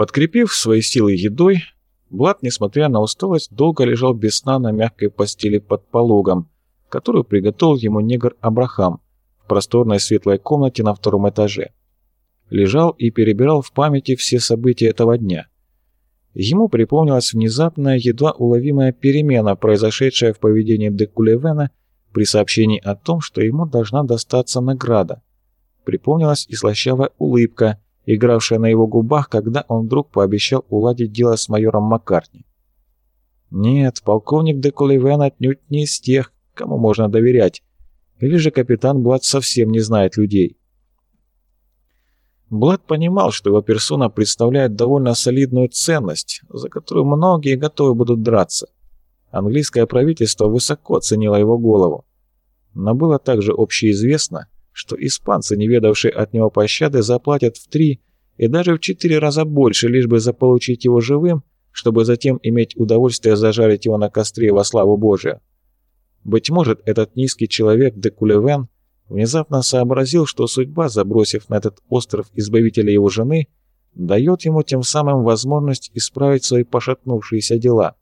Подкрепив свои силы едой, Блад, несмотря на усталость, долго лежал без сна на мягкой постели под пологом, которую приготовил ему негр Абрахам в просторной светлой комнате на втором этаже. Лежал и перебирал в памяти все события этого дня. Ему припомнилась внезапная, едва уловимая перемена, произошедшая в поведении Декулевена при сообщении о том, что ему должна достаться награда. Припомнилась и слащавая улыбка, игравшая на его губах, когда он вдруг пообещал уладить дело с майором Маккартни. Нет, полковник де Кулевен отнюдь не из тех, кому можно доверять. Или же капитан Блад совсем не знает людей. Блад понимал, что его персона представляет довольно солидную ценность, за которую многие готовы будут драться. Английское правительство высоко ценило его голову. Но было также общеизвестно, что испанцы, не ведавшие от него пощады, заплатят в три и даже в четыре раза больше, лишь бы заполучить его живым, чтобы затем иметь удовольствие зажарить его на костре во славу Божию. Быть может, этот низкий человек де Кулевен внезапно сообразил, что судьба, забросив на этот остров избавителя его жены, дает ему тем самым возможность исправить свои пошатнувшиеся дела.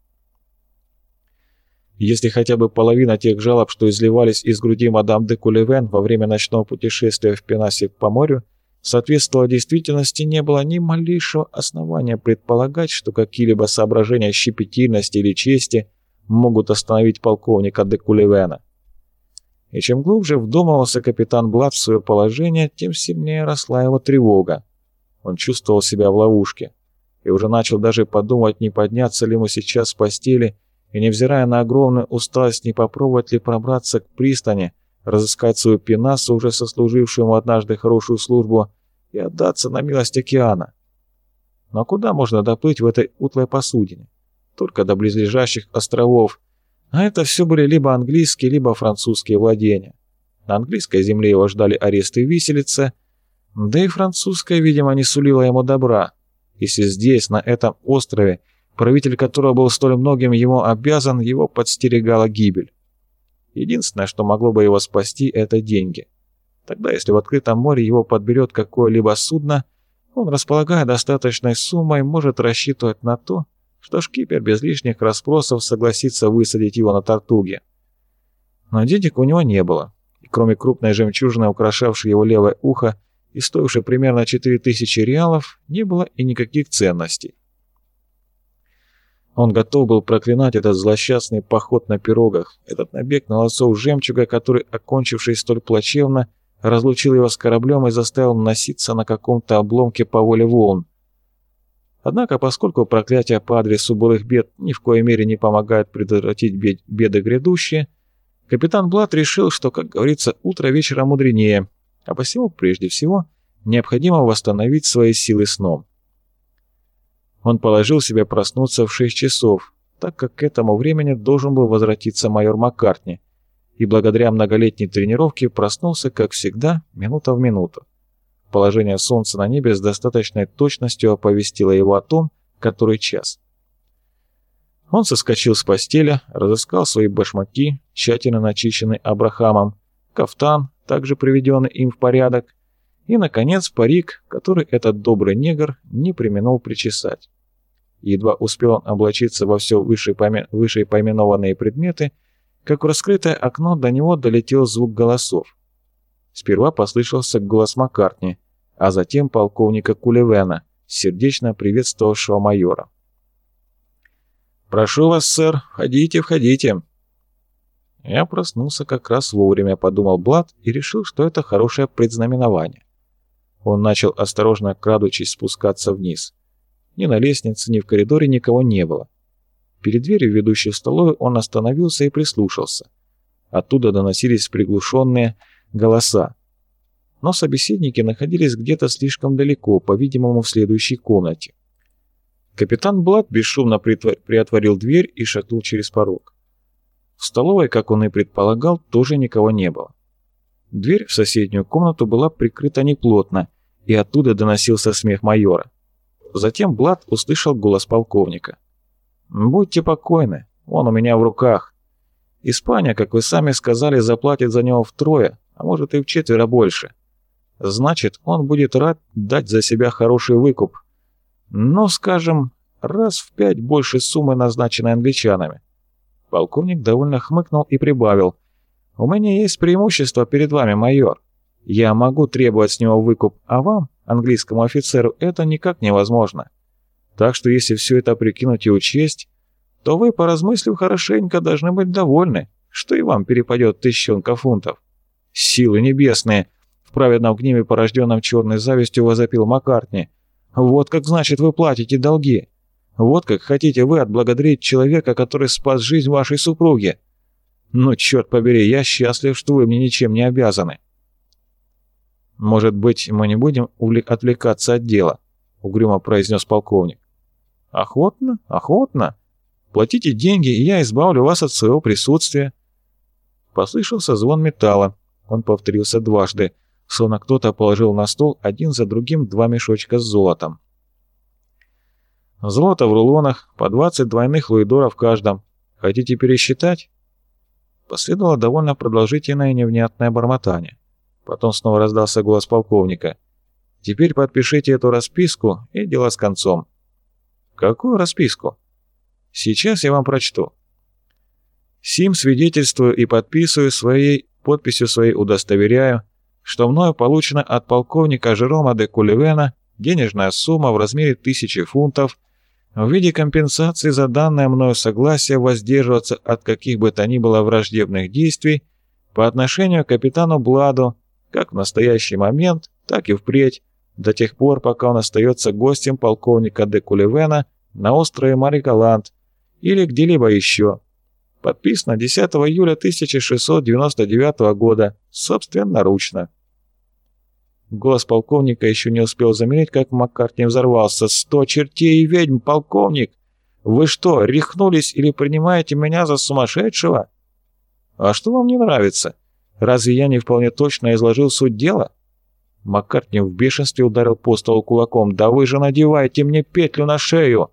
Если хотя бы половина тех жалоб, что изливались из груди мадам де Кулевен во время ночного путешествия в Пенасе по морю, соответствовала действительности, не было ни малейшего основания предполагать, что какие-либо соображения щепетильности или чести могут остановить полковника де Кулевена. И чем глубже вдумывался капитан Блад в свое положение, тем сильнее росла его тревога. Он чувствовал себя в ловушке и уже начал даже подумать, не подняться ли ему сейчас с постели и, невзирая на огромную усталость, не попробовать ли пробраться к пристани, разыскать свою пенасу, уже сослужившую ему однажды хорошую службу, и отдаться на милость океана. Но куда можно доплыть в этой утлой посудине? Только до близлежащих островов. А это все были либо английские, либо французские владения. На английской земле его ждали аресты и виселица, да и французская, видимо, не сулила ему добра, если здесь, на этом острове, правитель которого был столь многим ему обязан, его подстерегала гибель. Единственное, что могло бы его спасти, это деньги. Тогда, если в открытом море его подберет какое-либо судно, он, располагая достаточной суммой, может рассчитывать на то, что шкипер без лишних расспросов согласится высадить его на тортуге. Но денег у него не было, и кроме крупной жемчужины, украшавшей его левое ухо и стоившей примерно 4000 реалов, не было и никаких ценностей. Он готов был проклинать этот злосчастный поход на пирогах, этот набег на лосов жемчуга, который, окончившись столь плачевно, разлучил его с кораблем и заставил носиться на каком-то обломке по воле волн. Однако, поскольку проклятие по адресу былых бед ни в коей мере не помогает предотвратить бед беды грядущие, капитан Блад решил, что, как говорится, утро вечера мудренее, а посему, прежде всего, необходимо восстановить свои силы сном. Он положил себе проснуться в 6 часов, так как к этому времени должен был возвратиться майор Маккартни, и благодаря многолетней тренировке проснулся, как всегда, минута в минуту. Положение солнца на небе с достаточной точностью оповестило его о том, который час. Он соскочил с постели, разыскал свои башмаки, тщательно начищенные Абрахамом, кафтан, также приведенный им в порядок, и, наконец, парик, который этот добрый негр не применил причесать. Едва успел он облачиться во все вышепоименованные предметы, как в раскрытое окно до него долетел звук голосов. Сперва послышался голос Маккартни, а затем полковника Кулевена, сердечно приветствовавшего майора. «Прошу вас, сэр, входите, входите». Я проснулся как раз вовремя, подумал Блад и решил, что это хорошее предзнаменование. Он начал осторожно, крадучись, спускаться вниз. Ни на лестнице, ни в коридоре никого не было. Перед дверью, ведущей в столовую, он остановился и прислушался. Оттуда доносились приглушенные голоса. Но собеседники находились где-то слишком далеко, по-видимому, в следующей комнате. Капитан Блад бесшумно приотворил дверь и шагнул через порог. В столовой, как он и предполагал, тоже никого не было. Дверь в соседнюю комнату была прикрыта неплотно, и оттуда доносился смех майора. Затем Блад услышал голос полковника. «Будьте покойны, он у меня в руках. Испания, как вы сами сказали, заплатит за него втрое, а может и в четверо больше. Значит, он будет рад дать за себя хороший выкуп. Ну, скажем, раз в пять больше суммы, назначенной англичанами. Полковник довольно хмыкнул и прибавил. «У меня есть преимущество перед вами, майор. Я могу требовать с него выкуп, а вам, английскому офицеру, это никак невозможно. Так что если все это прикинуть и учесть, то вы, поразмыслив хорошенько, должны быть довольны, что и вам перепадет тысячонка фунтов. Силы небесные!» В праведном гневе, порожденном черной завистью, возопил Маккартни. «Вот как значит вы платите долги!» Вот как хотите вы отблагодарить человека, который спас жизнь вашей супруги. Ну, черт побери, я счастлив, что вы мне ничем не обязаны. Может быть, мы не будем отвлекаться от дела, угрюмо произнес полковник. Охотно, охотно. Платите деньги, и я избавлю вас от своего присутствия. Послышался звон металла. Он повторился дважды, словно кто-то положил на стол один за другим два мешочка с золотом. Золото в рулонах, по 20 двойных луидоров в каждом. Хотите пересчитать?» Последовало довольно продолжительное невнятное бормотание. Потом снова раздался голос полковника. «Теперь подпишите эту расписку, и дело с концом». «Какую расписку?» «Сейчас я вам прочту». «Сим свидетельствую и подписываю своей подписью своей удостоверяю, что мною получено от полковника Жерома де Кулевена денежная сумма в размере тысячи фунтов в виде компенсации за данное мною согласие воздерживаться от каких бы то ни было враждебных действий по отношению к капитану Бладу, как в настоящий момент, так и впредь, до тех пор, пока он остается гостем полковника де Кулевена на острове Маригаланд или где-либо еще. Подписано 10 июля 1699 года, собственноручно. Голос полковника еще не успел замереть, как Маккартни взорвался. «Сто чертей и ведьм, полковник! Вы что, рехнулись или принимаете меня за сумасшедшего? А что вам не нравится? Разве я не вполне точно изложил суть дела?» Маккартни в бешенстве ударил по столу кулаком. «Да вы же надеваете мне петлю на шею!»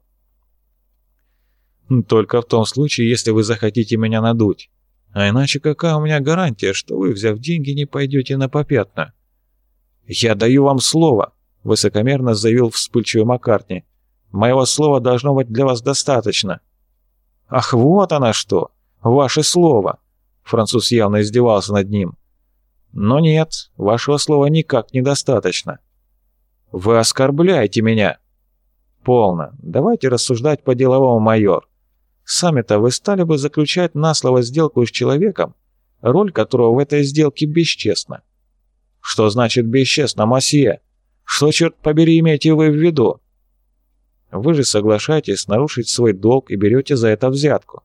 «Только в том случае, если вы захотите меня надуть. А иначе какая у меня гарантия, что вы, взяв деньги, не пойдете на попятную?» «Я даю вам слово», — высокомерно заявил вспыльчивый Маккартни. «Моего слова должно быть для вас достаточно». «Ах, вот она что! Ваше слово!» Француз явно издевался над ним. «Но нет, вашего слова никак недостаточно». «Вы оскорбляете меня!» «Полно. Давайте рассуждать по-деловому, майор. Сами-то вы стали бы заключать на слово сделку с человеком, роль которого в этой сделке бесчестна. Что значит бесчестно, масье? Что, черт побери, имеете вы в виду? Вы же соглашаетесь нарушить свой долг и берете за это взятку.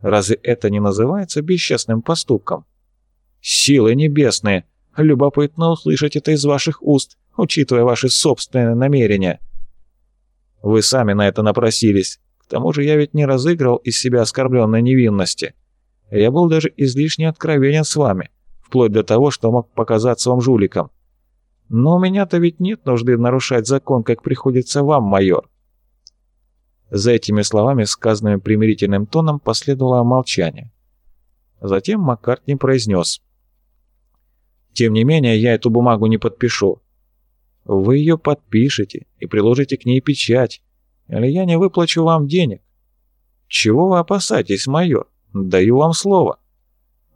Разве это не называется бесчестным поступком? Силы небесные! Любопытно услышать это из ваших уст, учитывая ваши собственные намерения. Вы сами на это напросились. К тому же я ведь не разыгрывал из себя оскорбленной невинности. Я был даже излишне откровенен с вами вплоть до того, что мог показаться вам жуликом. Но у меня-то ведь нет нужды нарушать закон, как приходится вам, майор». За этими словами, сказанными примирительным тоном, последовало молчание. Затем Маккартни произнес. «Тем не менее, я эту бумагу не подпишу. Вы ее подпишете и приложите к ней печать, или я не выплачу вам денег. Чего вы опасаетесь, майор? Даю вам слово».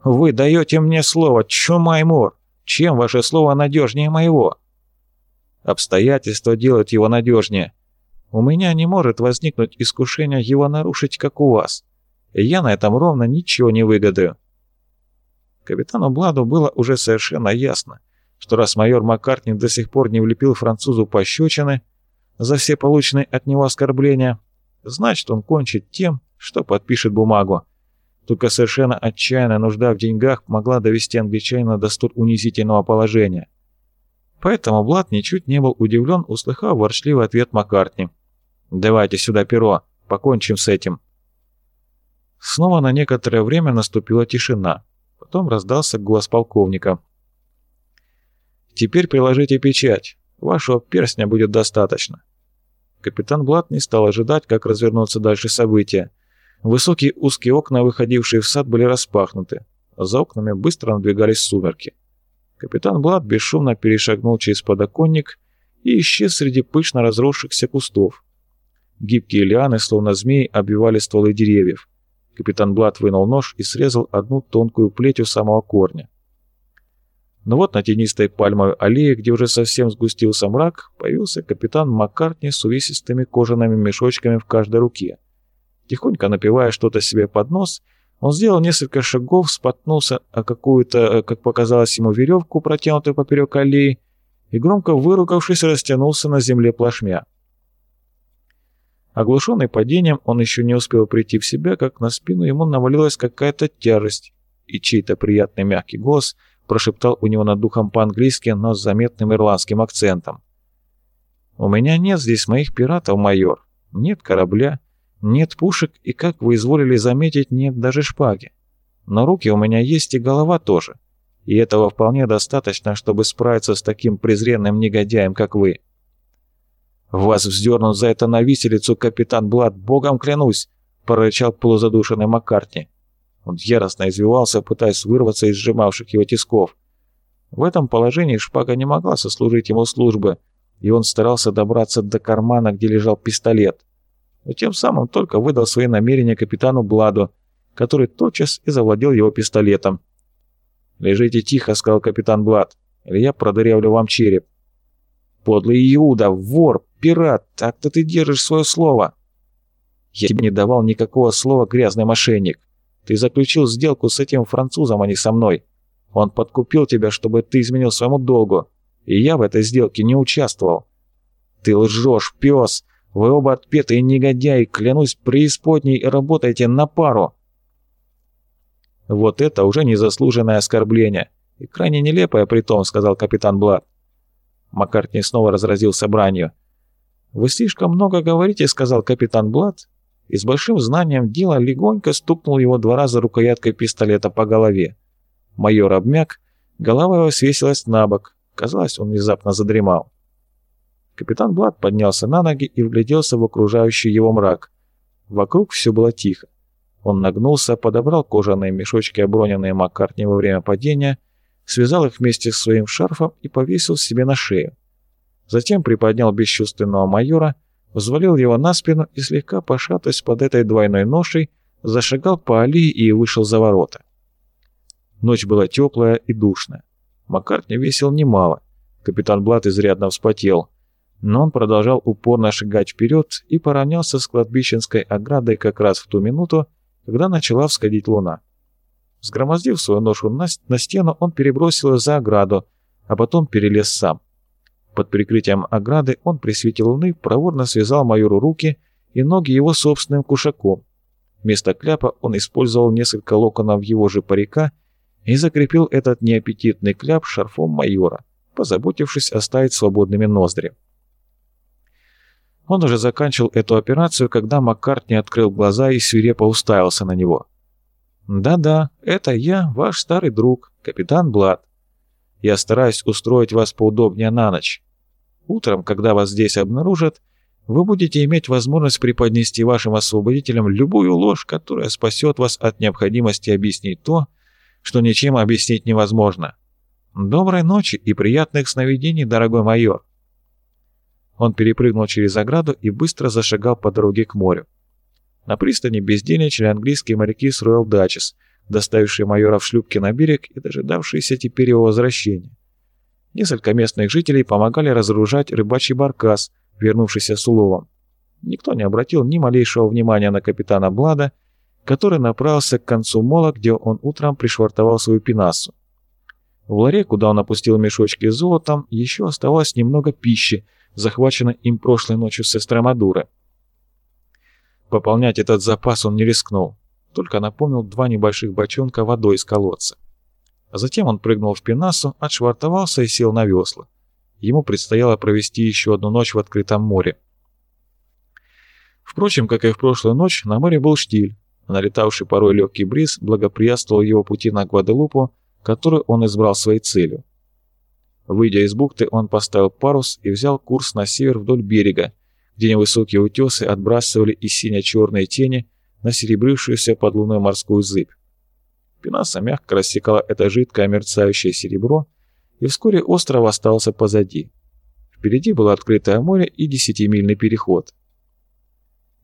Вы даете мне слово, Чумаймур. Чем ваше слово надежнее моего? Обстоятельства делают его надежнее. У меня не может возникнуть искушение его нарушить, как у вас. Я на этом ровно ничего не выгодаю. Капитану Бладу было уже совершенно ясно, что раз майор Маккартни до сих пор не влепил французу пощечины за все полученные от него оскорбления, значит он кончит тем, что подпишет бумагу, только совершенно отчаянная нужда в деньгах могла довести англичанина до столь унизительного положения. Поэтому Блад ничуть не был удивлен, услыхав ворчливый ответ Маккартни. «Давайте сюда перо, покончим с этим». Снова на некоторое время наступила тишина. Потом раздался голос полковника. «Теперь приложите печать. Вашего перстня будет достаточно». Капитан Блад не стал ожидать, как развернутся дальше события. Высокие узкие окна, выходившие в сад, были распахнуты. За окнами быстро надвигались сумерки. Капитан Блад бесшумно перешагнул через подоконник и исчез среди пышно разросшихся кустов, Гибкие лианы, словно змеи, обвивали стволы деревьев. Капитан Блад вынул нож и срезал одну тонкую плеть у самого корня. Но вот на тенистой пальмовой аллее, где уже совсем сгустился мрак, появился капитан Маккартни с увесистыми кожаными мешочками в каждой руке. Тихонько напивая что-то себе под нос, он сделал несколько шагов, споткнулся о какую-то, э, как показалось ему, веревку, протянутую поперек аллеи, и громко выругавшись, растянулся на земле плашмя. Оглушенный падением, он еще не успел прийти в себя, как на спину ему навалилась какая-то тяжесть, и чей-то приятный мягкий голос прошептал у него над духом по-английски, но с заметным ирландским акцентом. «У меня нет здесь моих пиратов, майор. Нет корабля, нет пушек и, как вы изволили заметить, нет даже шпаги. Но руки у меня есть и голова тоже. И этого вполне достаточно, чтобы справиться с таким презренным негодяем, как вы. «Вас вздернут за это на виселицу, капитан Блад, богом клянусь!» — прорычал полузадушенный Маккартни. Он яростно извивался, пытаясь вырваться из сжимавших его тисков. В этом положении шпага не могла сослужить ему службы, и он старался добраться до кармана, где лежал пистолет но тем самым только выдал свои намерения капитану Бладу, который тотчас и завладел его пистолетом. «Лежите тихо», — сказал капитан Блад, — «или я продырявлю вам череп». «Подлый Иуда, вор, пират, так-то ты держишь свое слово». «Я тебе не давал никакого слова, грязный мошенник. Ты заключил сделку с этим французом, а не со мной. Он подкупил тебя, чтобы ты изменил своему долгу, и я в этой сделке не участвовал». «Ты лжешь, пес!» Вы оба отпетые негодяи, клянусь преисподней, работаете на пару. Вот это уже незаслуженное оскорбление. И крайне нелепое при том, сказал капитан Блад. Маккартни снова разразился бранью. «Вы слишком много говорите», — сказал капитан Блад, и с большим знанием дела легонько стукнул его два раза рукояткой пистолета по голове. Майор обмяк, голова его свесилась на бок. Казалось, он внезапно задремал. Капитан Блад поднялся на ноги и вгляделся в окружающий его мрак. Вокруг все было тихо. Он нагнулся, подобрал кожаные мешочки, оброненные Маккартни во время падения, связал их вместе с своим шарфом и повесил себе на шею. Затем приподнял бесчувственного майора, взвалил его на спину и, слегка пошатываясь под этой двойной ношей, зашагал по аллее и вышел за ворота. Ночь была теплая и душная. Маккартни весил немало. Капитан Блад изрядно вспотел но он продолжал упорно шагать вперед и поравнялся с кладбищенской оградой как раз в ту минуту, когда начала всходить луна. Сгромоздив свою ношу на стену, он перебросил ее за ограду, а потом перелез сам. Под прикрытием ограды он при свете луны проворно связал майору руки и ноги его собственным кушаком. Вместо кляпа он использовал несколько локонов его же парика и закрепил этот неаппетитный кляп шарфом майора, позаботившись оставить свободными ноздри. Он уже заканчивал эту операцию, когда Маккартни открыл глаза и свирепо уставился на него. «Да-да, это я, ваш старый друг, капитан Блад. Я стараюсь устроить вас поудобнее на ночь. Утром, когда вас здесь обнаружат, вы будете иметь возможность преподнести вашим освободителям любую ложь, которая спасет вас от необходимости объяснить то, что ничем объяснить невозможно. Доброй ночи и приятных сновидений, дорогой майор!» Он перепрыгнул через ограду и быстро зашагал по дороге к морю. На пристани бездельничали английские моряки с Royal Dutchess, доставившие майора в шлюпке на берег и дожидавшиеся теперь его возвращения. Несколько местных жителей помогали разоружать рыбачий баркас, вернувшийся с уловом. Никто не обратил ни малейшего внимания на капитана Блада, который направился к концу мола, где он утром пришвартовал свою пенасу. В ларе, куда он опустил мешочки с золотом, еще оставалось немного пищи, захвачено им прошлой ночью с Эстромадура. Пополнять этот запас он не рискнул, только напомнил два небольших бочонка водой из колодца. А затем он прыгнул в пенасу, отшвартовался и сел на весла. Ему предстояло провести еще одну ночь в открытом море. Впрочем, как и в прошлую ночь, на море был штиль, налетавший порой легкий бриз благоприятствовал его пути на Гваделупу, которую он избрал своей целью. Выйдя из бухты, он поставил парус и взял курс на север вдоль берега, где невысокие утесы отбрасывали и сине-черные тени на серебрившуюся под луной морскую зыбь. Пенаса мягко рассекала это жидкое мерцающее серебро, и вскоре остров остался позади. Впереди было открытое море и десятимильный переход.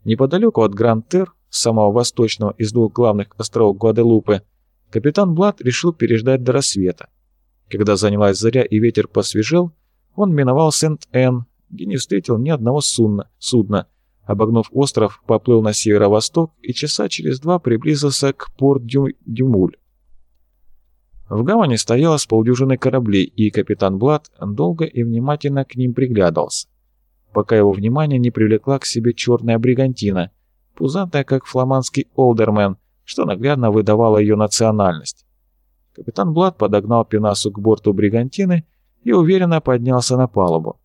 Неподалеку от Гран-Тер, самого восточного из двух главных островов Гваделупы, капитан Блад решил переждать до рассвета. Когда занялась заря и ветер посвежел, он миновал Сент-Энн, где не встретил ни одного судна, судна. Обогнув остров, поплыл на северо-восток и часа через два приблизился к Порт-Дюмуль. В гавани стояло с полдюжины кораблей, и капитан Блад долго и внимательно к ним приглядывался, пока его внимание не привлекла к себе черная бригантина, пузатая, как фламандский олдермен, что наглядно выдавало ее национальность. Капитан Блад подогнал пенасу к борту бригантины и уверенно поднялся на палубу.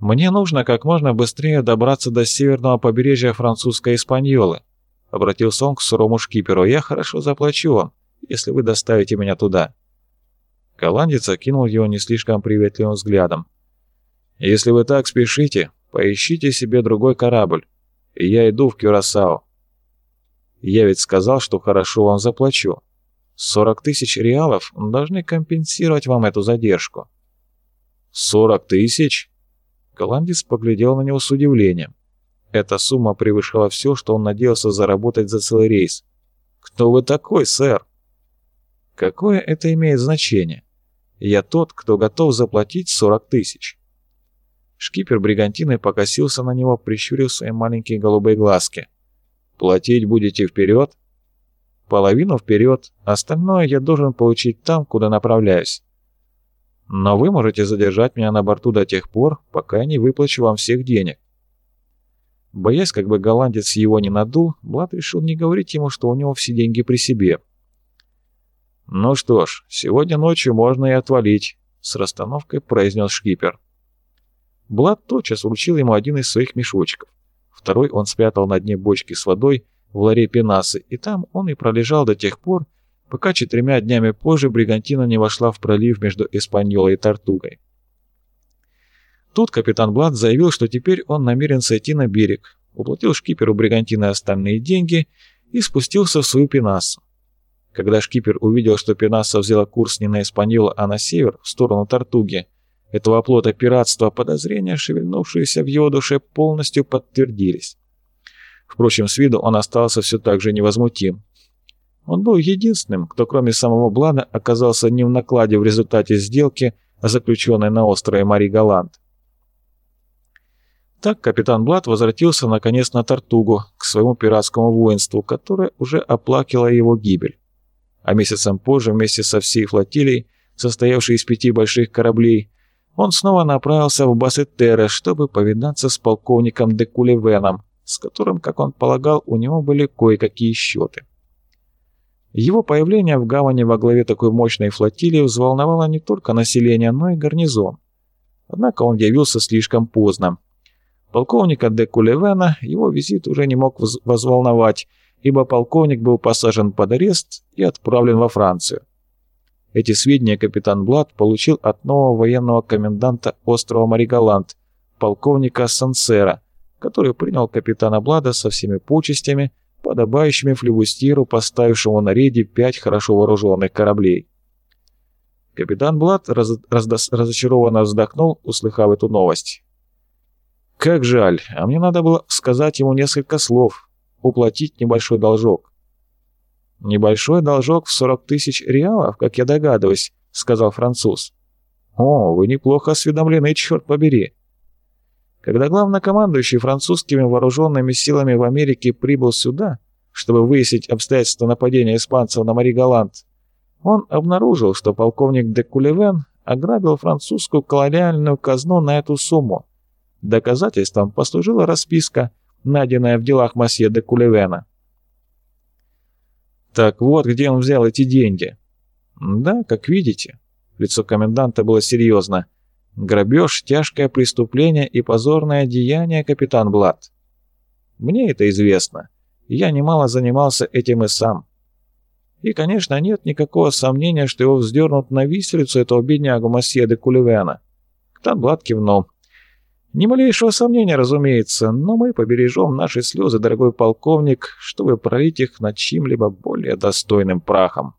«Мне нужно как можно быстрее добраться до северного побережья французской Испаньолы», — обратился он к сурому шкиперу. «Я хорошо заплачу вам если вы доставите меня туда». Голландец окинул его не слишком приветливым взглядом. «Если вы так спешите, поищите себе другой корабль, и я иду в Кюрасао. Я ведь сказал, что хорошо вам заплачу. 40 тысяч реалов должны компенсировать вам эту задержку». «Сорок тысяч?» Голландец поглядел на него с удивлением. Эта сумма превышала все, что он надеялся заработать за целый рейс. «Кто вы такой, сэр?» Какое это имеет значение? Я тот, кто готов заплатить 40 тысяч. Шкипер бригантины покосился на него, прищурив свои маленькие голубые глазки. «Платить будете вперед?» «Половину вперед, остальное я должен получить там, куда направляюсь. Но вы можете задержать меня на борту до тех пор, пока я не выплачу вам всех денег». Боясь, как бы голландец его не надул, Блад решил не говорить ему, что у него все деньги при себе. «Ну что ж, сегодня ночью можно и отвалить», — с расстановкой произнес шкипер. Блад тотчас вручил ему один из своих мешочков. Второй он спрятал на дне бочки с водой в ларе пенасы, и там он и пролежал до тех пор, пока четырьмя днями позже бригантина не вошла в пролив между Эспаньолой и Тартугой. Тут капитан Блад заявил, что теперь он намерен сойти на берег, уплатил шкиперу бригантины остальные деньги и спустился в свою пенасу. Когда шкипер увидел, что Пенаса взяла курс не на Испаньола, а на север, в сторону Тартуги, этого оплота пиратства подозрения, шевельнувшиеся в его душе, полностью подтвердились. Впрочем, с виду он остался все так же невозмутим. Он был единственным, кто кроме самого Блада оказался не в накладе в результате сделки, заключенной на острове Мари Галант. Так капитан Блад возвратился наконец на Тартугу, к своему пиратскому воинству, которое уже оплакило его гибель а месяцем позже вместе со всей флотилией, состоявшей из пяти больших кораблей, он снова направился в Бассетерре, чтобы повидаться с полковником де Кулевеном, с которым, как он полагал, у него были кое-какие счеты. Его появление в гавани во главе такой мощной флотилии взволновало не только население, но и гарнизон. Однако он явился слишком поздно. Полковника де Кулевена его визит уже не мог возволновать, ибо полковник был посажен под арест и отправлен во Францию. Эти сведения капитан Блад получил от нового военного коменданта острова Маригаланд, полковника Сансера, который принял капитана Блада со всеми почестями, подобающими флебустьеру, поставившему на рейде пять хорошо вооруженных кораблей. Капитан Блад раз, раз, разочарованно вздохнул, услыхав эту новость. «Как жаль, а мне надо было сказать ему несколько слов, уплатить небольшой должок. «Небольшой должок в 40 тысяч реалов, как я догадываюсь», — сказал француз. «О, вы неплохо осведомлены, черт побери». Когда главнокомандующий французскими вооруженными силами в Америке прибыл сюда, чтобы выяснить обстоятельства нападения испанцев на Мари Галант, он обнаружил, что полковник де Кулевен ограбил французскую колониальную казну на эту сумму. Доказательством послужила расписка, найденная в делах масье де Кулевена. Так вот, где он взял эти деньги. Да, как видите. Лицо коменданта было серьезно. Грабеж, тяжкое преступление и позорное деяние, капитан Блад. Мне это известно. Я немало занимался этим и сам. И, конечно, нет никакого сомнения, что его вздернут на виселицу этого беднягу Масье де Кулевена. Капитан Блад кивнул. Ни малейшего сомнения, разумеется, но мы побережем наши слезы, дорогой полковник, чтобы пролить их над чьим-либо более достойным прахом.